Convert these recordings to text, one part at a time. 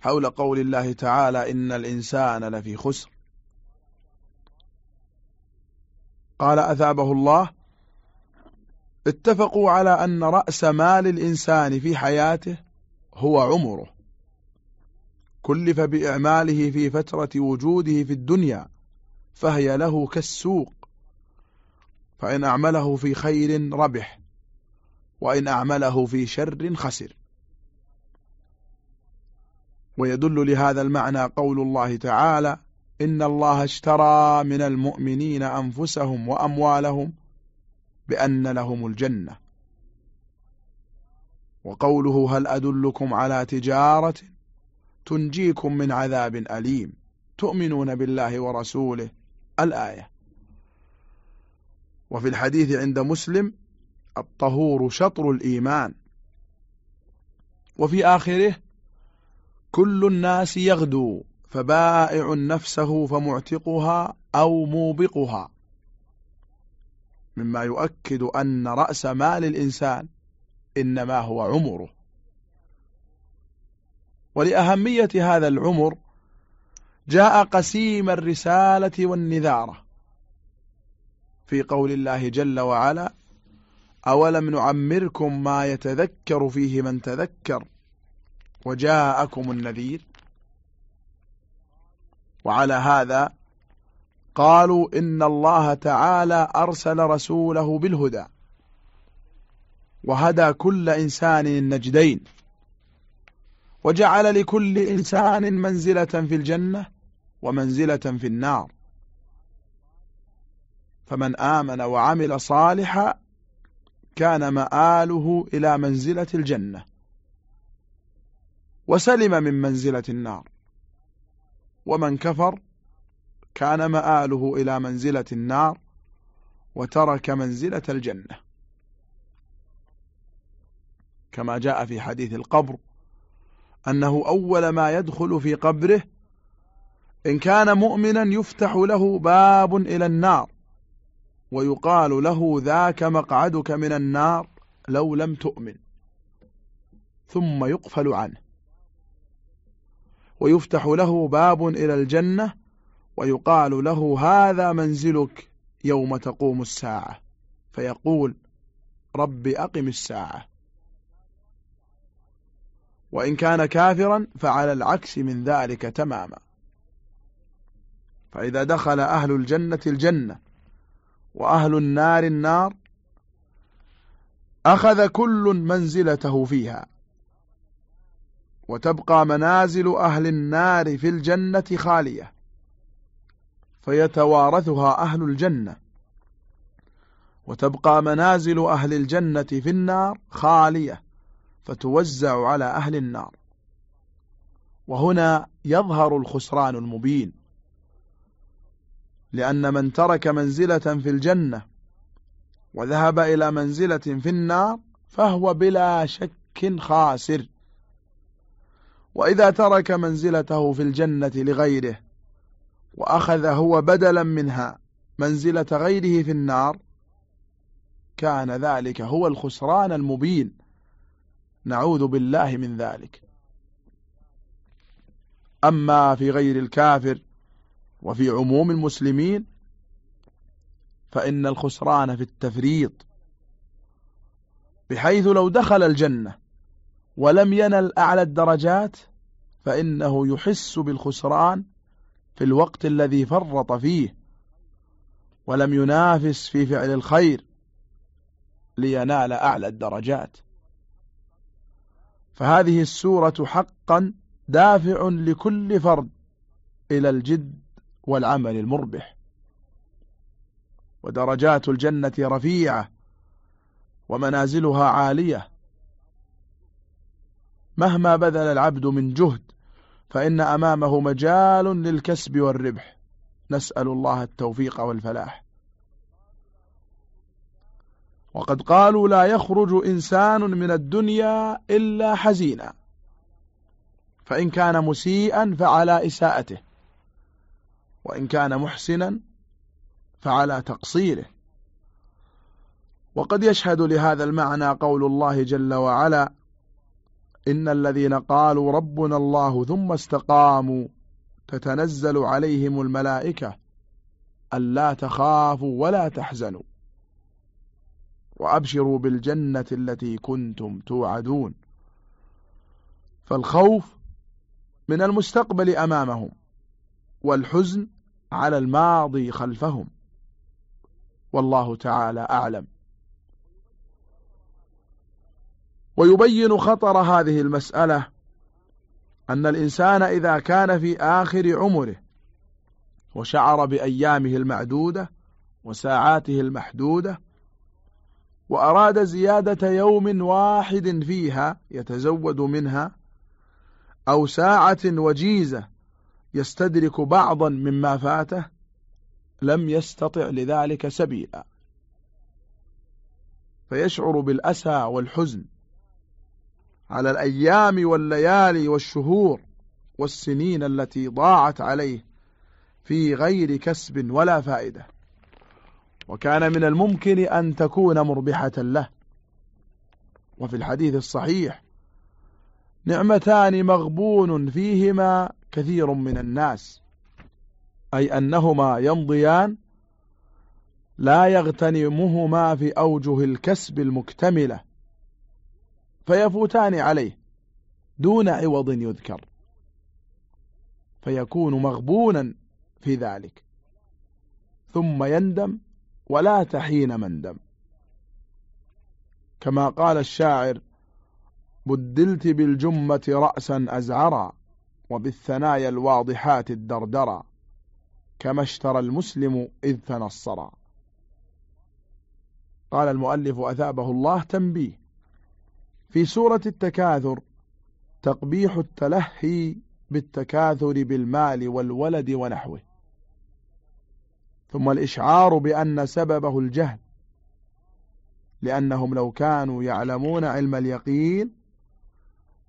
حول قول الله تعالى إن الإنسان لفي خسر. قال أثابه الله اتفقوا على أن رأس مال الإنسان في حياته هو عمره. كلف بإعماله في فترة وجوده في الدنيا فهي له كالسوق. فإن أعمله في خير ربح وإن أعمله في شر خسر. ويدل لهذا المعنى قول الله تعالى إن الله اشترى من المؤمنين أنفسهم وأموالهم بأن لهم الجنة. وقوله هل أدلكم على تجارة تنجيكم من عذاب أليم. تؤمنون بالله ورسوله. الآية. وفي الحديث عند مسلم الطهور شطر الإيمان. وفي آخره كل الناس يغدو فبائع نفسه فمعتقها أو موبقها. مما يؤكد أن رأس مال الإنسان إنما هو عمره. ولأهمية هذا العمر جاء قسيم الرسالة والنذارة. في قول الله جل وعلا أولم نعمركم ما يتذكر فيه من تذكر؟ وجاءكم النذير. وعلى هذا قالوا إن الله تعالى أرسل رسوله بالهدى. وهدى كل إنسان النجدين. وجعل لكل إنسان منزلة في الجنة ومنزلة في النار. فمن آمن وعمل صالحا كان مآله إلى منزلة الجنة. وسلم من منزلة النار. ومن كفر كان مآله إلى منزلة النار وترك منزلة الجنة. كما جاء في حديث القبر أنه أول ما يدخل في قبره إن كان مؤمنا يفتح له باب إلى النار ويقال له ذاك مقعدك من النار لو لم تؤمن. ثم يقفل عنه. ويفتح له باب إلى الجنة ويقال له هذا منزلك يوم تقوم الساعة. فيقول رب أقم الساعة. وإن كان كافرا فعلى العكس من ذلك تماما. فإذا دخل أهل الجنة الجنة وأهل النار النار أخذ كل منزلته فيها. وتبقى منازل أهل النار في الجنة خالية فيتوارثها أهل الجنة. وتبقى منازل أهل الجنة في النار خالية فتوزع على أهل النار. وهنا يظهر الخسران المبين لأن من ترك منزلة في الجنة وذهب إلى منزلة في النار فهو بلا شك خاسر. وإذا ترك منزلته في الجنة لغيره وأخذ هو بدلا منها منزلة غيره في النار كان ذلك هو الخسران المبين. نعوذ بالله من ذلك. أما في غير الكافر وفي عموم المسلمين فإن الخسران في التفريط بحيث لو دخل الجنة ولم ينل أعلى الدرجات فإنه يحس بالخسران في الوقت الذي فرط فيه ولم ينافس في فعل الخير لينال أعلى الدرجات. فهذه السورة حقا دافع لكل فرد إلى الجد والعمل المربح. ودرجات الجنة رفيعة ومنازلها عالية. مهما بذل العبد من جهد فإن أمامه مجال للكسب والربح. نسأل الله التوفيق والفلاح. وقد قالوا لا يخرج إنسان من الدنيا إلا حزينا. فإن كان مسيئا فعلى إساءته. وإن كان محسنا فعلى تقصيره. وقد يشهد لهذا المعنى قول الله جل وعلا إن الذين قالوا ربنا الله ثم استقاموا تتنزل عليهم الملائكة ألا تخافوا ولا تحزنوا وأبشروا بالجنة التي كنتم توعدون فالخوف من المستقبل أمامهم والحزن على الماضي خلفهم والله تعالى أعلم ويبين خطر هذه المسألة أن الإنسان إذا كان في آخر عمره وشعر بأيامه المعدودة وساعاته المحدودة وأراد زيادة يوم واحد فيها يتزود منها أو ساعة وجيزة يستدرك بعضا مما فاته لم يستطع لذلك سبيلا فيشعر بالأسى والحزن على الأيام والليالي والشهور والسنين التي ضاعت عليه في غير كسب ولا فائدة. وكان من الممكن أن تكون مربحة له. وفي الحديث الصحيح نعمتان مغبون فيهما كثير من الناس أي أنهما يمضيان لا يغتنمهما في أوجه الكسب المكتملة. فيفوتان عليه دون عوض يذكر فيكون مغبونا في ذلك. ثم يندم ولا تحين مندم كما قال الشاعر بدلت بالجمة رأسا أزعرا وبالثنايا الواضحات الدردرا كما اشترى المسلم إذ تنصرا. قال المؤلف أثابه الله تنبيه. في سورة التكاثر تقبيح التلهي بالتكاثر بالمال والولد ونحوه. ثم الإشعار بأن سببه الجهل لأنهم لو كانوا يعلمون علم اليقين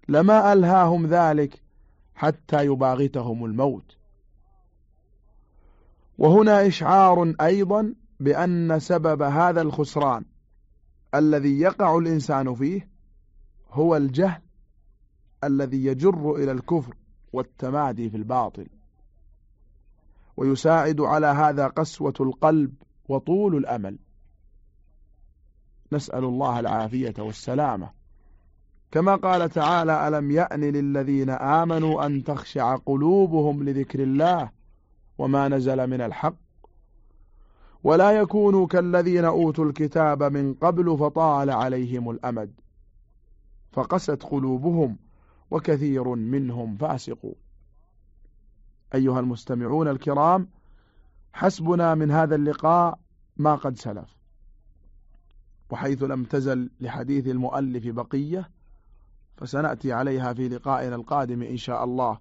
لما ألهاهم ذلك حتى يباغتهم الموت. وهنا إشعار أيضا بأن سبب هذا الخسران الذي يقع الإنسان فيه هو الجهل الذي يجر إلى الكفر والتمادي في الباطل. ويساعد على هذا قسوة القلب وطول الأمل. نسأل الله العافية والسلامة. كما قال تعالى ألم يأن للذين آمنوا أن تخشع قلوبهم لذكر الله وما نزل من الحق؟ ولا يكونوا كالذين أوتوا الكتاب من قبل فطال عليهم الأمد. فقست قلوبهم وكثير منهم فاسقون أيها المستمعون الكرام حسبنا من هذا اللقاء ما قد سلف. وحيث لم تزل لحديث المؤلف بقية فسنأتي عليها في لقائنا القادم إن شاء الله.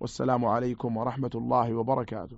والسلام عليكم ورحمة الله وبركاته.